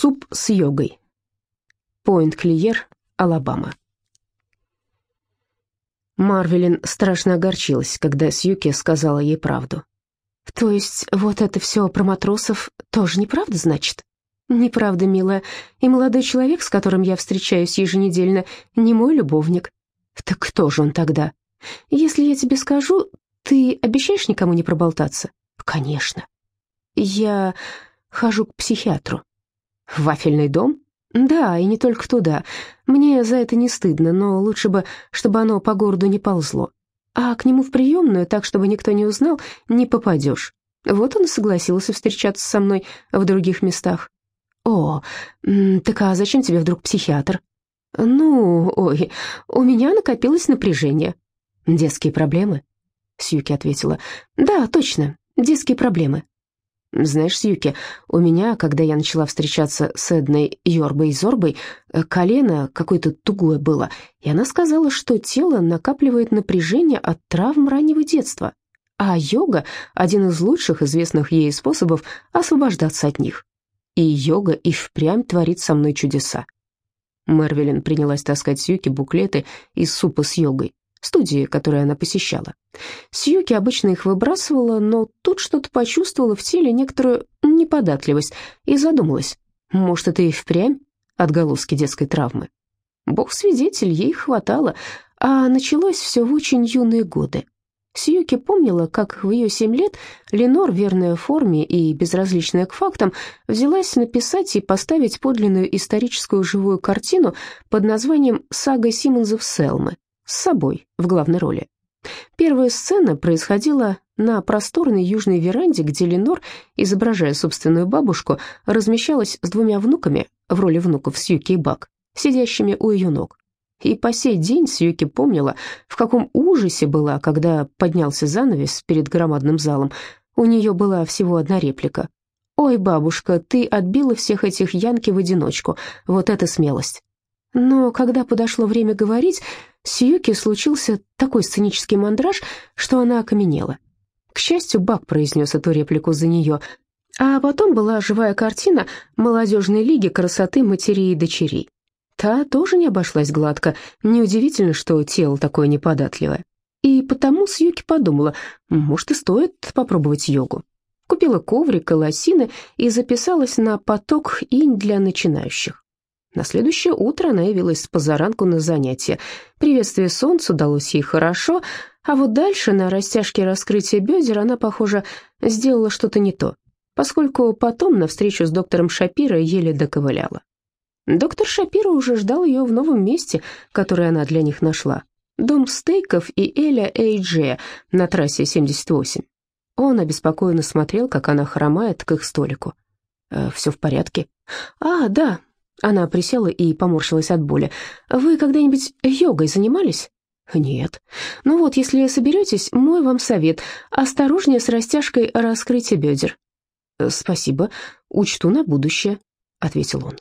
Суп с йогой. Пойнт-Клиер, Алабама. Марвелин страшно огорчилась, когда Сьюки сказала ей правду. «То есть вот это все про матросов тоже неправда, значит?» «Неправда, милая. И молодой человек, с которым я встречаюсь еженедельно, не мой любовник». «Так кто же он тогда?» «Если я тебе скажу, ты обещаешь никому не проболтаться?» «Конечно». «Я хожу к психиатру». «Вафельный дом?» «Да, и не только туда. Мне за это не стыдно, но лучше бы, чтобы оно по городу не ползло. А к нему в приемную, так, чтобы никто не узнал, не попадешь. Вот он и согласился встречаться со мной в других местах». «О, так а зачем тебе вдруг психиатр?» «Ну, ой, у меня накопилось напряжение». «Детские проблемы?» Сьюки ответила. «Да, точно, детские проблемы. Знаешь, Сьюки, у меня, когда я начала встречаться с Эдной Йорбой и Зорбой, э, колено какое-то тугое было, и она сказала, что тело накапливает напряжение от травм раннего детства, а йога — один из лучших известных ей способов освобождаться от них. И йога и впрямь творит со мной чудеса. Мервелин принялась таскать Сьюки буклеты из супа с йогой студии, которые она посещала. Сьюки обычно их выбрасывала, но тут что-то почувствовала в теле некоторую неподатливость и задумалась, может, это и впрямь отголоски детской травмы. Бог-свидетель, ей хватало, а началось все в очень юные годы. Сьюки помнила, как в ее семь лет Ленор, верная форме и безразличная к фактам, взялась написать и поставить подлинную историческую живую картину под названием «Сага Симмонсов Селмы», с собой в главной роли. Первая сцена происходила на просторной южной веранде, где Ленор, изображая собственную бабушку, размещалась с двумя внуками в роли внуков Сьюки и Бак, сидящими у ее ног. И по сей день Сьюки помнила, в каком ужасе была, когда поднялся занавес перед громадным залом. У нее была всего одна реплика. «Ой, бабушка, ты отбила всех этих янки в одиночку. Вот это смелость!» Но когда подошло время говорить, с Юки случился такой сценический мандраж, что она окаменела. К счастью, Бак произнес эту реплику за нее, а потом была живая картина молодежной лиги красоты матерей и дочерей. Та тоже не обошлась гладко, неудивительно, что тело такое неподатливое. И потому Сьюки подумала, может и стоит попробовать йогу. Купила коврик и лосины и записалась на поток инь для начинающих. На следующее утро она явилась с позаранку на занятия. Приветствие солнцу удалось ей хорошо, а вот дальше на растяжке раскрытия бедер она, похоже, сделала что-то не то, поскольку потом на встречу с доктором Шапиро еле доковыляла. Доктор Шапиро уже ждал ее в новом месте, которое она для них нашла. Дом стейков и Эля Эйдже на трассе 78. Он обеспокоенно смотрел, как она хромает к их столику. «Э, «Все в порядке?» «А, да, она присела и поморщилась от боли. «Вы когда-нибудь йогой занимались?» «Нет. Ну вот, если соберетесь, мой вам совет. Осторожнее с растяжкой раскрытия бедер». «Спасибо. Учту на будущее», — ответил он.